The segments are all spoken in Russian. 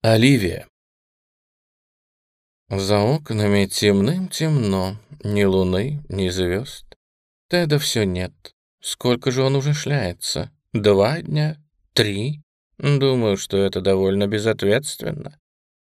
Оливия. За окнами темным-темно, ни луны, ни звезд. Теда все нет. Сколько же он уже шляется? Два дня? Три? Думаю, что это довольно безответственно.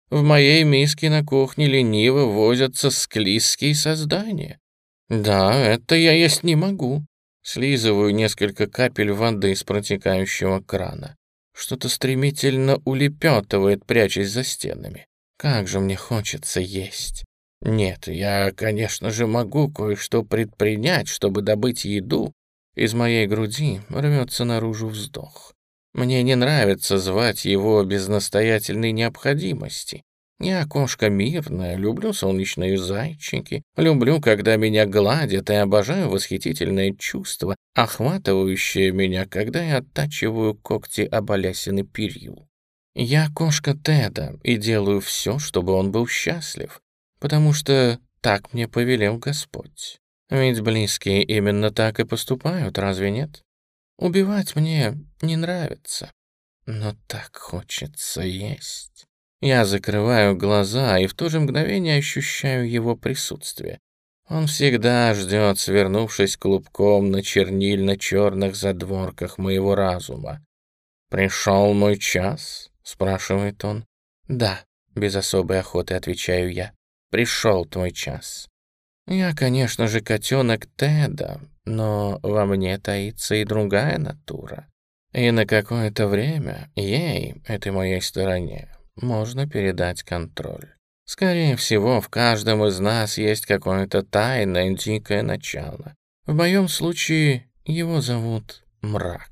В моей миске на кухне лениво возятся склизкие создания. Да, это я есть не могу. Слизываю несколько капель воды из протекающего крана. Что-то стремительно улепетывает, прячась за стенами. Как же мне хочется есть. Нет, я, конечно же, могу кое-что предпринять, чтобы добыть еду. Из моей груди рвется наружу вздох. Мне не нравится звать его без настоятельной необходимости. Я кошка мирная, люблю солнечные зайчики, люблю, когда меня гладят, и обожаю восхитительное чувство, охватывающее меня, когда я оттачиваю когти оболясины перил. Я кошка Теда и делаю все, чтобы он был счастлив, потому что так мне повелел Господь. Ведь близкие именно так и поступают, разве нет? Убивать мне не нравится, но так хочется есть. Я закрываю глаза и в то же мгновение ощущаю его присутствие. Он всегда ждет, свернувшись клубком на чернильно-черных задворках моего разума. «Пришел мой час?» — спрашивает он. «Да», — без особой охоты отвечаю я. «Пришел твой час». Я, конечно же, котенок Теда, но во мне таится и другая натура. И на какое-то время ей, этой моей стороне, можно передать контроль. Скорее всего, в каждом из нас есть какое-то тайное, дикое начало. В моем случае его зовут Мрак.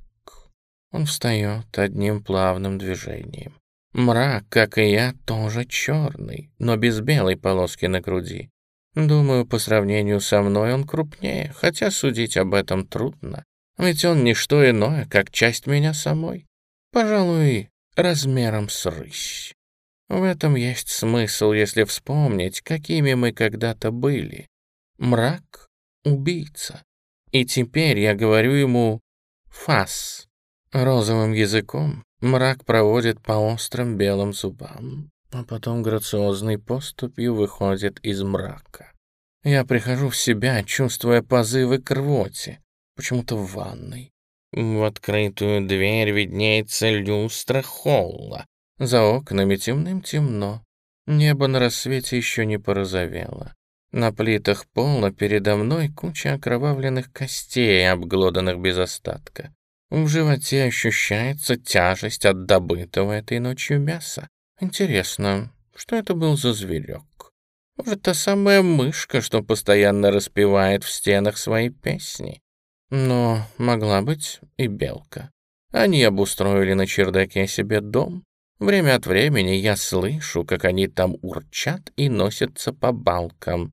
Он встает одним плавным движением. Мрак, как и я, тоже черный, но без белой полоски на груди. Думаю, по сравнению со мной он крупнее, хотя судить об этом трудно. Ведь он не что иное, как часть меня самой. Пожалуй, размером с рысь. В этом есть смысл, если вспомнить, какими мы когда-то были. Мрак — убийца. И теперь я говорю ему «фас». Розовым языком мрак проводит по острым белым зубам, а потом грациозной поступью выходит из мрака. Я прихожу в себя, чувствуя позывы к рвоте, почему-то в ванной. В открытую дверь виднеется люстра холла. За окнами темным-темно. Небо на рассвете еще не порозовело. На плитах пола передо мной куча окровавленных костей, обглоданных без остатка. В животе ощущается тяжесть от добытого этой ночью мяса. Интересно, что это был за зверек? Может, та самая мышка, что постоянно распевает в стенах свои песни? Но могла быть и белка. Они обустроили на чердаке себе дом. Время от времени я слышу, как они там урчат и носятся по балкам.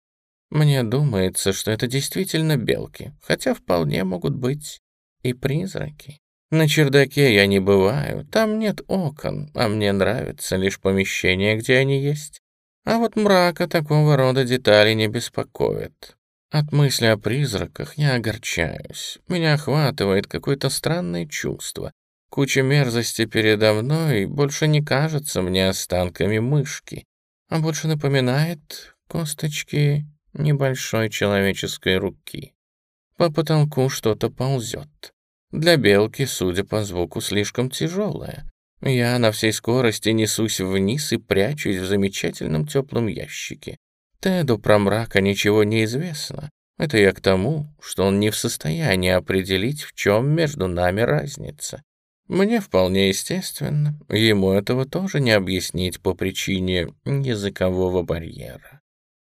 Мне думается, что это действительно белки, хотя вполне могут быть и призраки. На чердаке я не бываю, там нет окон, а мне нравится лишь помещение, где они есть. А вот мрака такого рода детали не беспокоит. От мысли о призраках я огорчаюсь. Меня охватывает какое-то странное чувство. Куча мерзости передо мной больше не кажется мне останками мышки, а больше напоминает косточки небольшой человеческой руки. По потолку что-то ползет. Для белки, судя по звуку, слишком тяжелое. Я на всей скорости несусь вниз и прячусь в замечательном теплом ящике. Теду про мрака ничего не известно. Это я к тому, что он не в состоянии определить, в чем между нами разница. Мне вполне естественно, ему этого тоже не объяснить по причине языкового барьера.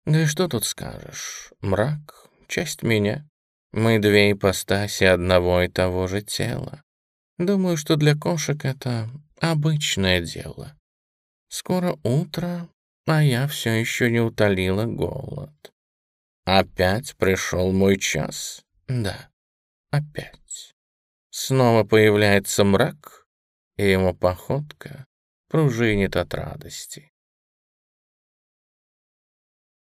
Да и что тут скажешь? Мрак — часть меня. Мы две ипостаси одного и того же тела. Думаю, что для кошек это Обычное дело. Скоро утро, а я все еще не утолила голод. Опять пришел мой час? Да, опять. Снова появляется мрак, и ему походка пружинит от радости.